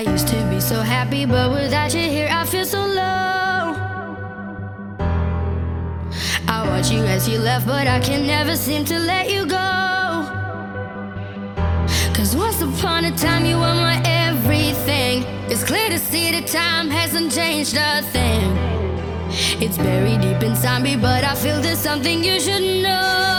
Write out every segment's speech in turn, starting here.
I used to be so happy, but without you here, I feel so low. I watch you as you left, but I can never seem to let you go. Cause once upon a time, you were my everything. It's clear to see that time hasn't changed a thing. It's buried deep inside me, but I feel there's something you should know.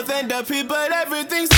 Both end up here, but everything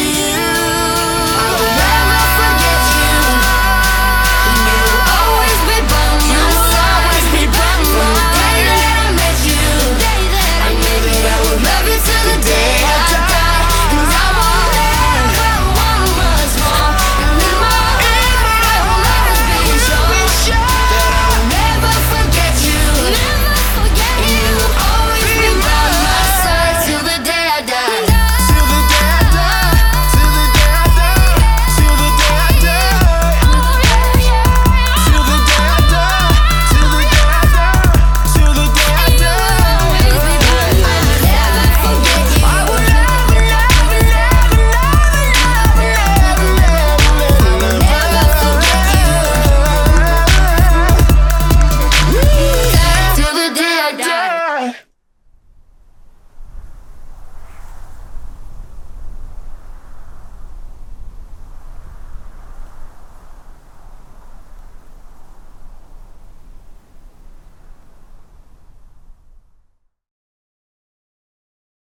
I will never